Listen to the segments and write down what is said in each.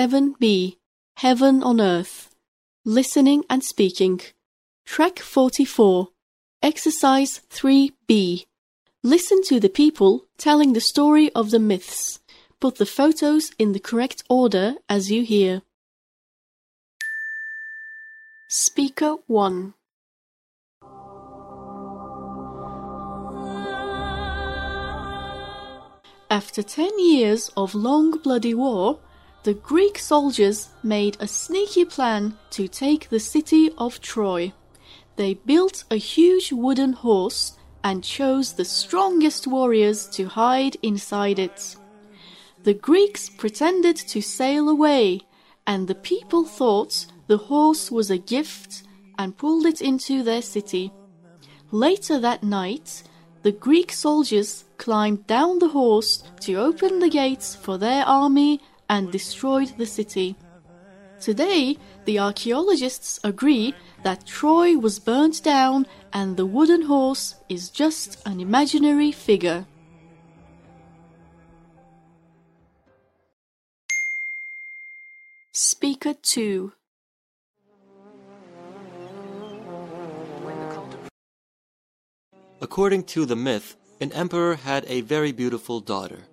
7b Heaven on Earth Listening and Speaking. Track 44. Exercise 3b. Listen to the people telling the story of the myths. Put the photos in the correct order as you hear. Speaker 1 After ten years of long bloody war, the Greek soldiers made a sneaky plan to take the city of Troy. They built a huge wooden horse and chose the strongest warriors to hide inside it. The Greeks pretended to sail away, and the people thought the horse was a gift and pulled it into their city. Later that night, the Greek soldiers climbed down the horse to open the gates for their army and destroyed the city. Today, the archaeologists agree that Troy was burnt down and the wooden horse is just an imaginary figure. Speaker 2 According to the myth, an emperor had a very beautiful daughter.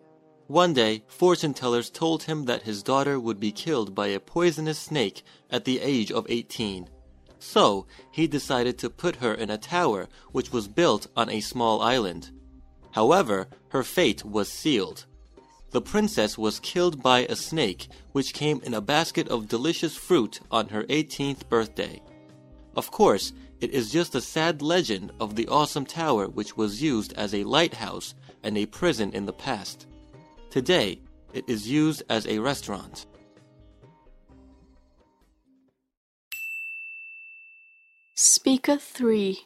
One day, fortune tellers told him that his daughter would be killed by a poisonous snake at the age of 18. So, he decided to put her in a tower which was built on a small island. However, her fate was sealed. The princess was killed by a snake which came in a basket of delicious fruit on her 18th birthday. Of course, it is just a sad legend of the awesome tower which was used as a lighthouse and a prison in the past. Today, it is used as a restaurant. Speaker 3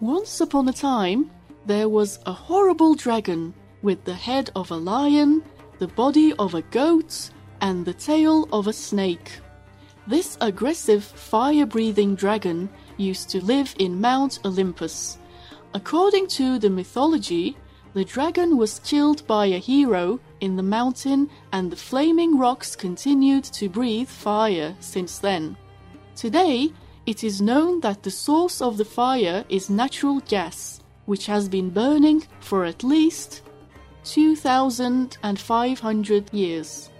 Once upon a time, there was a horrible dragon with the head of a lion, the body of a goat, and the tail of a snake. This aggressive fire breathing dragon used to live in Mount Olympus. According to the mythology, the dragon was killed by a hero in the mountain, and the flaming rocks continued to breathe fire since then. Today, it is known that the source of the fire is natural gas, which has been burning for at least 2,500 years.